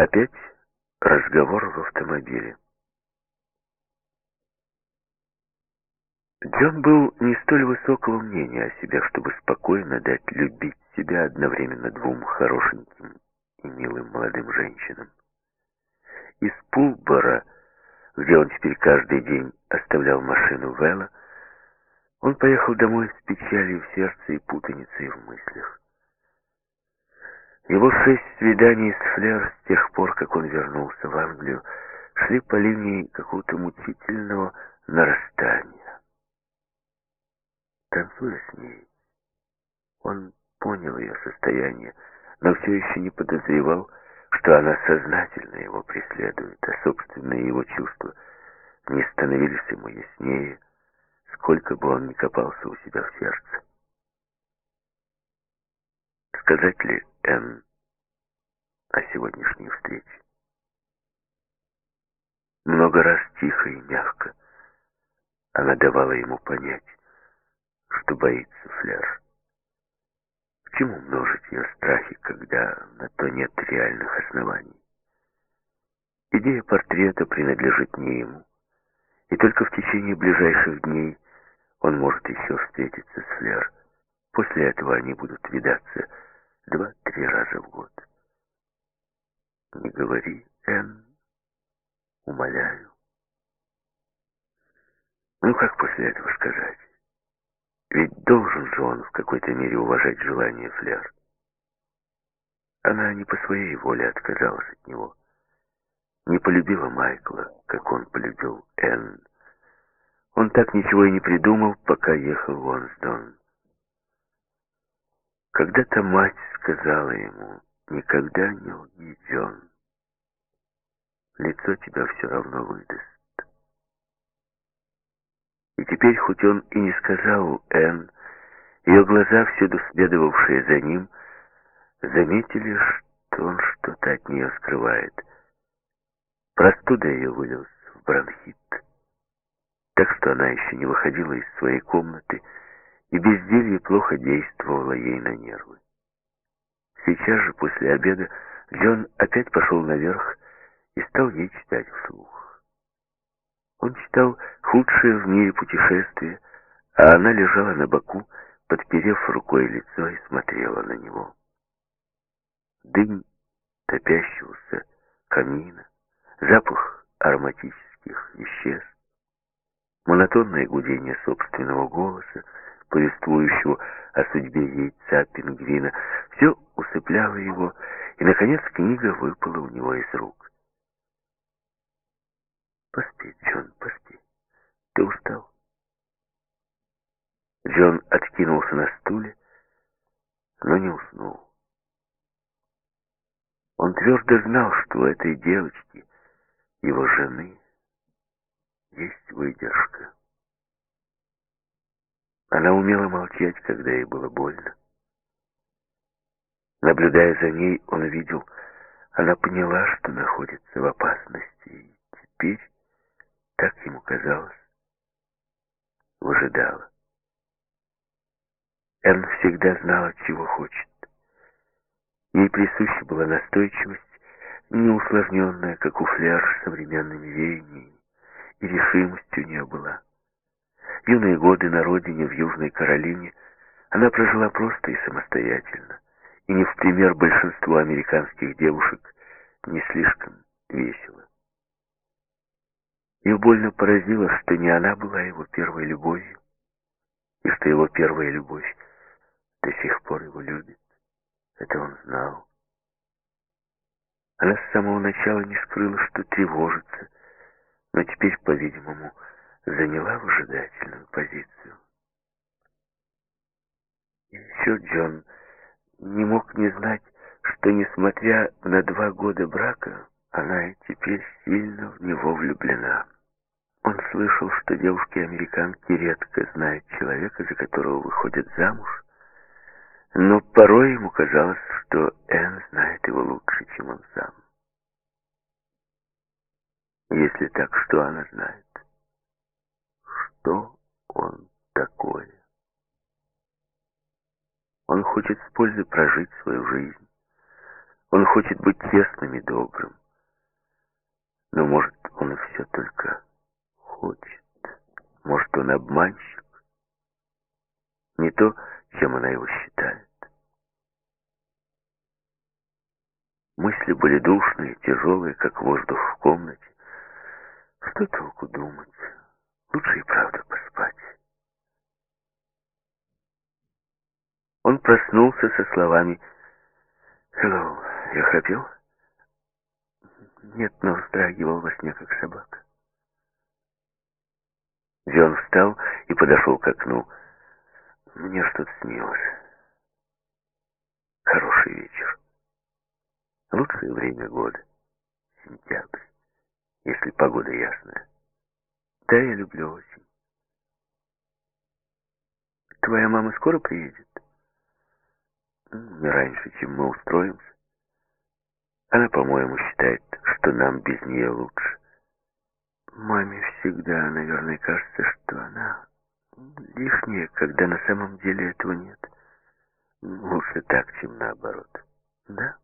Опять разговор в автомобиле. Джон был не столь высокого мнения о себе, чтобы спокойно дать любить себя одновременно двум хорошеньким и милым молодым женщинам. Из Пулбора, где он теперь каждый день оставлял машину Вэлла, он поехал домой с печалью в сердце и путаницей в мыслях. Его шесть свиданий с Флер с тех пор, как он вернулся в Англию, шли по линии какого-то мучительного нарастания. Танцуя с ней, он понял ее состояние, но все еще не подозревал, что она сознательно его преследует, а собственные его чувства не становились ему яснее, сколько бы он ни копался у себя в сердце. Сказать ли Энн о сегодняшней встрече? Много раз тихо и мягко она давала ему понять, что боится Флер. К чему множить ее страхи, когда на то нет реальных оснований? Идея портрета принадлежит не ему, и только в течение ближайших дней он может еще встретиться с Флер. После этого они будут видаться два-три раза в год. Не говори, Энн, умоляю. Ну, как после этого сказать? Ведь должен же он в какой-то мере уважать желание Флер. Она не по своей воле отказалась от него. Не полюбила Майкла, как он полюбил Энн. Он так ничего и не придумал, пока ехал в Лонсдон. Когда-то мать сказала ему, никогда не Джон. Лицо тебя все равно выдаст. И теперь, хоть он и не сказал Энн, ее глаза, всюду следовавшие за ним, заметили, что он что-то от нее скрывает. Простуда ее вылилась в бронхит. Так что она еще не выходила из своей комнаты, и безделье плохо действовало ей на нервы. Сейчас же, после обеда, Джон опять пошел наверх и стал ей читать вслух. Он читал худшее в мире путешествие, а она лежала на боку, подперев рукой лицо и смотрела на него. Дым топящегося камина, запах ароматических веществ, монотонное гудение собственного голоса, повествующего о судьбе яйца пингвина, все усыпляло его, и, наконец, книга выпала у него из рук. Поспи, Джон, поспи. Ты устал? Джон откинулся на стуле, но не уснул. Он твердо знал, что у этой девочки, его жены, есть выдержка. Она умела молчать, когда ей было больно. Наблюдая за ней, он видел, она поняла, что находится в опасности, и теперь так ему казалось, выжидала. Энн всегда знала, чего хочет. Ей присуща была настойчивость, не усложненная, как у Фляж, современными веяниями, и решимость у нее была. Юные годы на родине в Южной Каролине она прожила просто и самостоятельно, и не в пример большинству американских девушек не слишком весело. Ее больно поразило, что не она была его первой любовью, и что его первая любовь до сих пор его любит. Это он знал. Она с самого начала не скрыла, что тревожится, но теперь, по-видимому, заняла выжидательную позицию. И еще Джон не мог не знать, что, несмотря на два года брака, она и теперь сильно в него влюблена. Он слышал, что девушки-американки редко знают человека, за которого выходят замуж, но порой ему казалось, что Энн знает его лучше, чем он сам. Если так, что она знает? Что он такое? Он хочет с пользой прожить свою жизнь. Он хочет быть честным и добрым. Но, может, он все только хочет. Может, он обманщик. Не то, чем она его считает. Мысли были душные, тяжелые, как воздух в комнате. Что толку думать? Лучше и правда поспать. Он проснулся со словами «Hello, я храпел?» Нет, но вздрагивал во сне, как собака. Джон встал и подошел к окну. Мне что-то снилось. Хороший вечер. Лучшее время года. Сентябрь, если погода ясная. Да, я люблю осень. Твоя мама скоро приедет? Не раньше, чем мы устроимся. Она, по-моему, считает, что нам без нее лучше. Маме всегда, наверное, кажется, что она лишняя, когда на самом деле этого нет. Лучше так, чем наоборот. Да?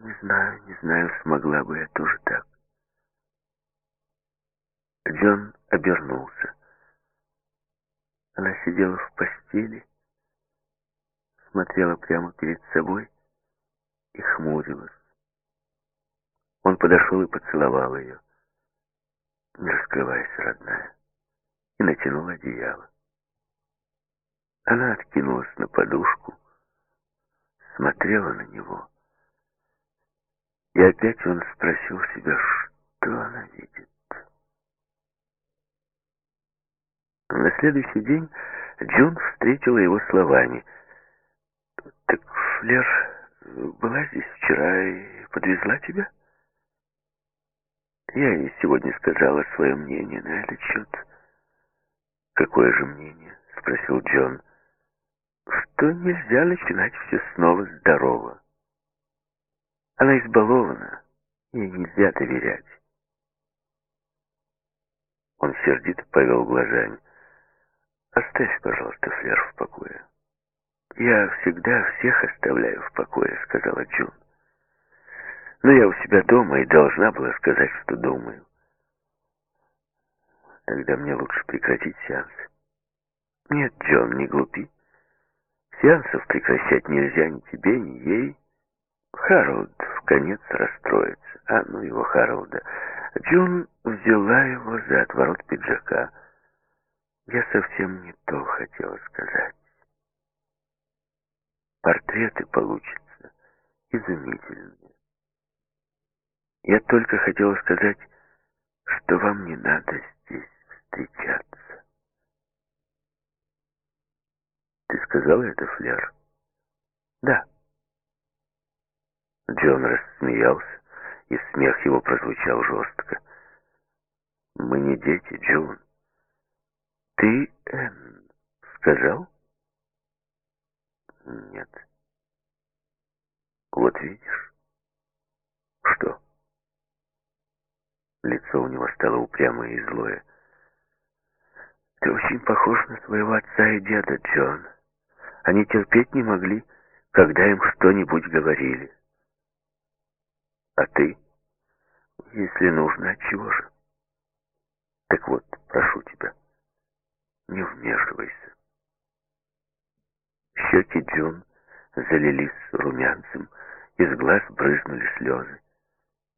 Не знаю, не знаю, смогла бы я тоже так. Джон обернулся. Она сидела в постели, смотрела прямо перед собой и хмурилась. Он подошел и поцеловал ее. Не раскрывайся, родная, и натянул одеяло. Она откинулась на подушку, смотрела на него. И опять он спросил себя, что она видит. На следующий день Джун встретила его словами. «Так Флер была здесь вчера и подвезла тебя?» Я ей сегодня сказала свое мнение на этот счет. «Какое же мнение?» — спросил Джон. «Что нельзя начинать все снова здорово. Она избалована, ей нельзя доверять». Он сердито повел глазами. «Оставь, пожалуйста, Флер в покое». «Я всегда всех оставляю в покое», — сказала Джун. Но я у себя дома и должна была сказать, что думаю. Тогда мне лучше прекратить сеанс. Нет, Джон, не глупи. Сеансов прекращать нельзя ни тебе, ни ей. Харолд в конец расстроится. А, ну его Харолда. Джон взяла его за отворот пиджака. Я совсем не то хотела сказать. Портреты получатся изумительные. Я только хотела сказать, что вам не надо здесь встречаться. Ты сказала это, Флер? Да. Джон рассмеялся, и смех его прозвучал жестко. Мы не дети, Джон. Ты, Энн, сказал? Нет. Вот видишь. Что? Лицо у него стало упрямое и злое. «Ты очень похож на своего отца и деда, Джон. Они терпеть не могли, когда им что-нибудь говорили. А ты, если нужно, от чего же? Так вот, прошу тебя, не вмешивайся». Щеки Джон залились румянцем, из глаз брызнули слезы.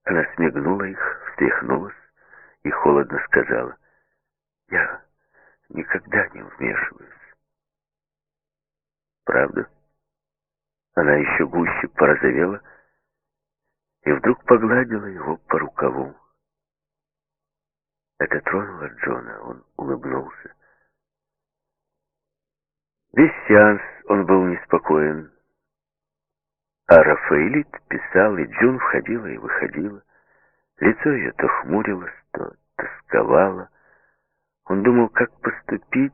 Она смигнула их, встряхнулась и холодно сказала, «Я никогда не вмешиваюсь». «Правда?» Она еще гуще порозовела и вдруг погладила его по рукаву. Это тронуло Джона, он улыбнулся. Весь сеанс он был неспокоен, а Рафаэлит писал, и Джун входила и выходила. Лицо ее то хмурилось, то тосковало. Он думал, как поступить,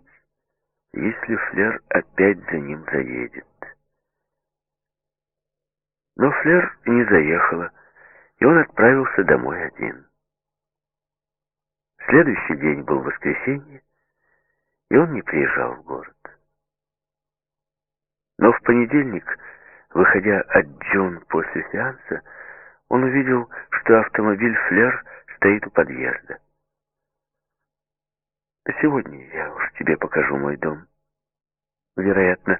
если Флер опять за ним заедет. Но Флер не заехала, и он отправился домой один. Следующий день был воскресенье, и он не приезжал в город. Но в понедельник Выходя от Джон после сеанса, он увидел, что автомобиль Флер стоит у подъезда. «Сегодня я уж тебе покажу мой дом. Вероятно,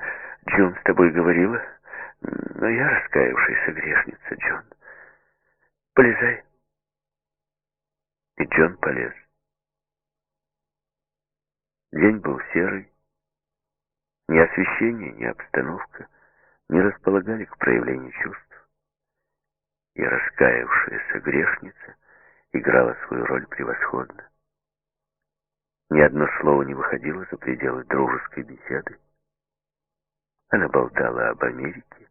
Джон с тобой говорила, но я раскаявшаяся грешница, Джон. Полезай». И Джон полез. День был серый. Ни освещение, ни обстановка не располагали к проявлению чувств. И раскаявшаяся грешница играла свою роль превосходно. Ни одно слово не выходило за пределы дружеской беседы. Она болтала об Америке,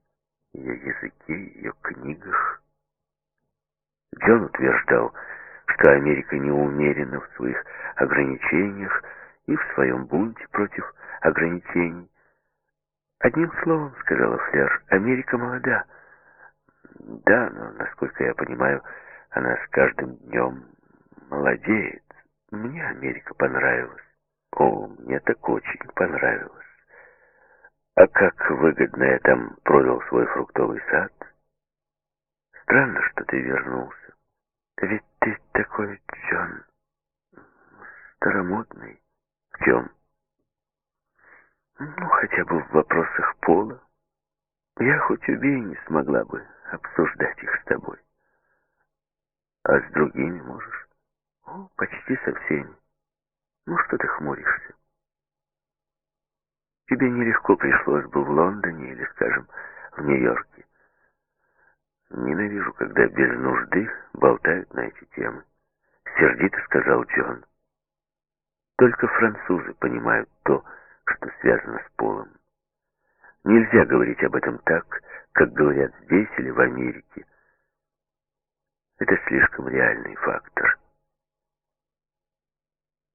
ее языке, ее книгах. Джон утверждал, что Америка не умерена в своих ограничениях и в своем бунте против ограничений. Одним словом, сказала Флер, Америка молода. Да, но, насколько я понимаю, она с каждым днем молодеет. Мне Америка понравилась. О, мне так очень понравилось. А как выгодно я там продал свой фруктовый сад. Странно, что ты вернулся. Ведь ты такой, Джон, старомодный. В чем? Ну, хотя бы в вопросах пола. Я хоть убей не смогла бы обсуждать их с тобой. А с другими можешь? О, почти со всеми. Ну, что ты хмуришься? Тебе нелегко пришлось бы в Лондоне или, скажем, в Нью-Йорке. Ненавижу, когда без нужды болтают на эти темы. Сердито сказал Джон. Только французы понимают то, что связано с полом. Нельзя говорить об этом так, как говорят здесь или в Америке. Это слишком реальный фактор.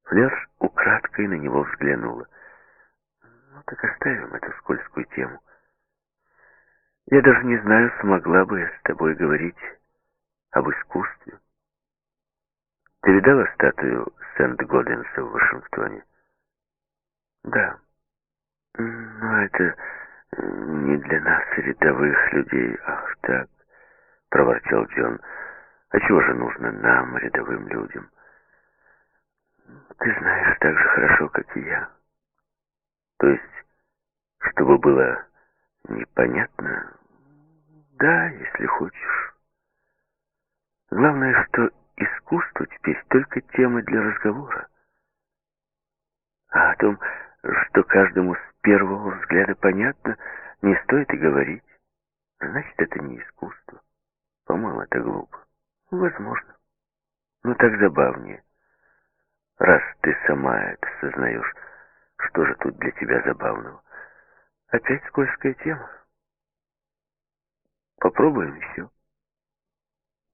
Флер украдкой на него взглянула. Ну так оставим эту скользкую тему. Я даже не знаю, смогла бы я с тобой говорить об искусстве. Ты видала статую Сент-Годенса в Вашингтоне? Да. Но это не для нас, рядовых людей. Ах, так, проворчал Джон. А чего же нужно нам, рядовым людям? Ты знаешь так же хорошо, как и я. То есть, чтобы было непонятно, да, если хочешь. Главное, что искусство теперь только тема для разговора. А о том, что каждому с первого взгляда понятно, не стоит и говорить. Значит, это не искусство. По-моему, это глупо. Возможно. Но так забавнее. Раз ты сама это сознаешь, что же тут для тебя забавного? Опять скользкая тема. Попробуем еще.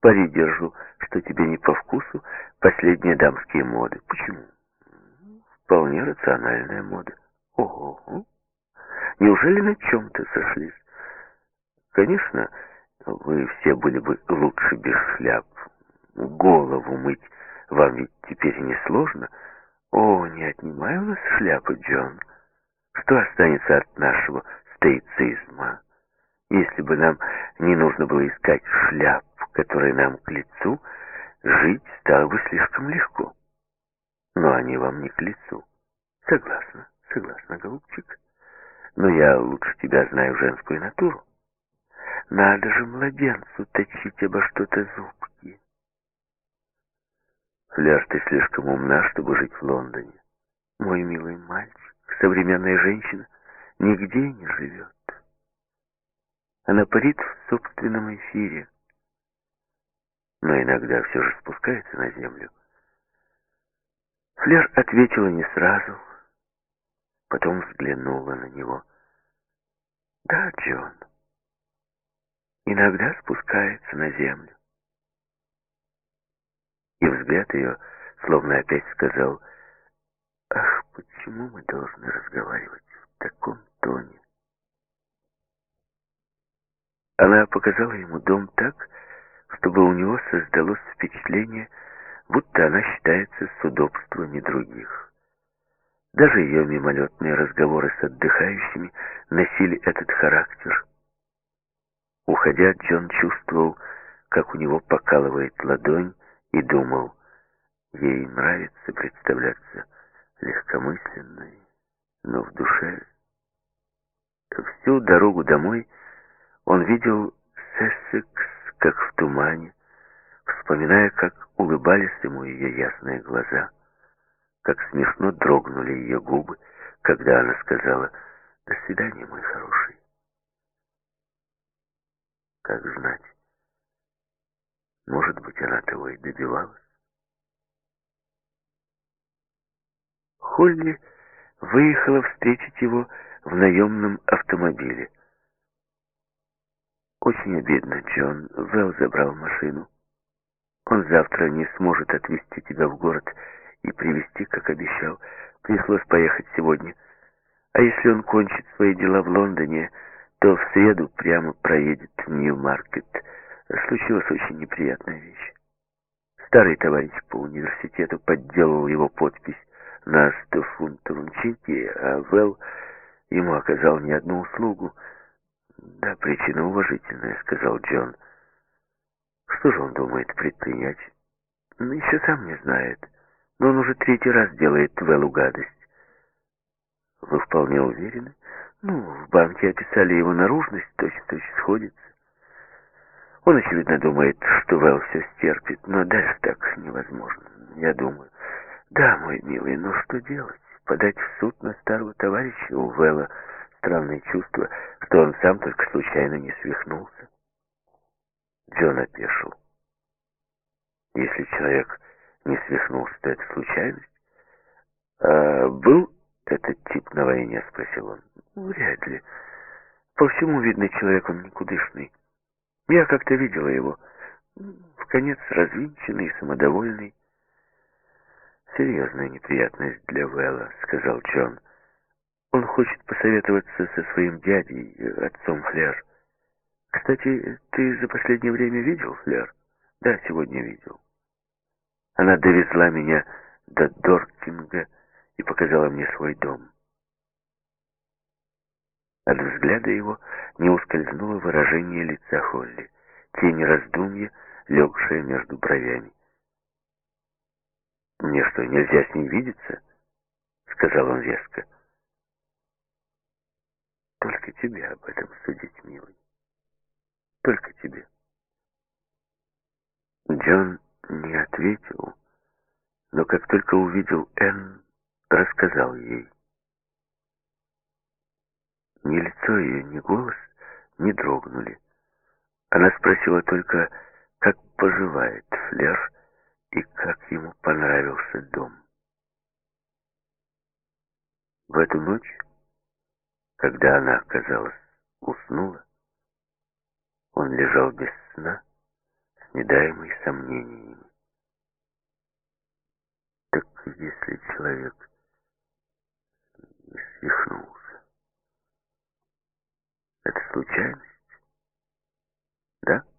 Пари держу, что тебе не по вкусу последние дамские моды. Почему? Вполне рациональная мода. Ого! Неужели на чем-то сошлись? Конечно, вы все были бы лучше без шляп. Голову мыть вам ведь теперь не сложно. О, не отнимай у нас шляпы, Джон. Что останется от нашего стоицизма? Если бы нам не нужно было искать шляп, которые нам к лицу, жить стало бы слишком легко. Но они вам не к лицу. Согласна, согласна, голубчик. Но я лучше тебя знаю женскую натуру. Надо же младенцу точить обо что-то зубки. Фляж, ты слишком умна, чтобы жить в Лондоне. Мой милый мальчик, современная женщина, нигде не живет. Она парит в собственном эфире, но иногда все же спускается на землю. Флер ответила не сразу, потом взглянула на него. «Да, Джон, иногда спускается на землю». И взгляд ее словно опять сказал, «Ах, почему мы должны разговаривать в таком тоне?» Она показала ему дом так, чтобы у него создалось впечатление, будто она считается с удобствами других. Даже ее мимолетные разговоры с отдыхающими носили этот характер. Уходя, Джон чувствовал, как у него покалывает ладонь, и думал, ей нравится представляться легкомысленной, но в душе... Всю дорогу домой он видел Сессекс, как в тумане, вспоминая, как улыбались ему ее ясные глаза, как смешно дрогнули ее губы, когда она сказала «До свидания, мой хороший». Как знать, может быть, она того и добивалась. Холли выехала встретить его в наемном автомобиле. Очень обидно, Джон. Вэл забрал машину. Он завтра не сможет отвезти тебя в город и привезти, как обещал. Пришлось поехать сегодня. А если он кончит свои дела в Лондоне, то в среду прямо проедет в Нью-Маркет. Случилась очень неприятная вещь. Старый товарищ по университету подделал его подпись на 100 фунтовом чеке, а Вэл ему оказал не одну услугу. «Да, причина уважительная», — сказал Джон. «Что же он думает предпринять?» ну, «Еще сам не знает, но он уже третий раз делает Вэлу гадость». «Вы вполне уверены?» «Ну, в банке описали его наружность, точно-точно сходится. Он, очевидно, думает, что Вэл все стерпит, но дальше так невозможно, я думаю. Да, мой милый, но что делать? Подать в суд на старого товарища у Вэлла странное чувство, что он сам только случайно не свихнулся. Джон опешил. Если человек не свихнулся, то это случайность. А был этот тип на войне, спросил он. Вряд ли. По всему видно, человек он никудышный. Я как-то видела его. В конец развинченный и самодовольный. «Серьезная неприятность для Вэлла», — сказал Джон. «Он хочет посоветоваться со своим дядей, отцом Флер. Кстати, ты за последнее время видел Флер?» «Да, сегодня видел. Она довезла меня до Доркинга и показала мне свой дом». От взгляда его не ускользнуло выражение лица Холли, тень раздумья, легшая между бровями. «Мне что, нельзя с ней видеться?» — сказал он резко. «Только тебе об этом судить, милый. Только тебе». Джон не ответил, но как только увидел Энн, рассказал ей. Ни лицо ее, ни голос не дрогнули. Она спросила только, как поживает Флер и как ему понравился дом. В эту ночь, когда она, казалось, уснула, он лежал без сна, снедаемый сомнениями. Так если человек свихнулся, это случайность, да?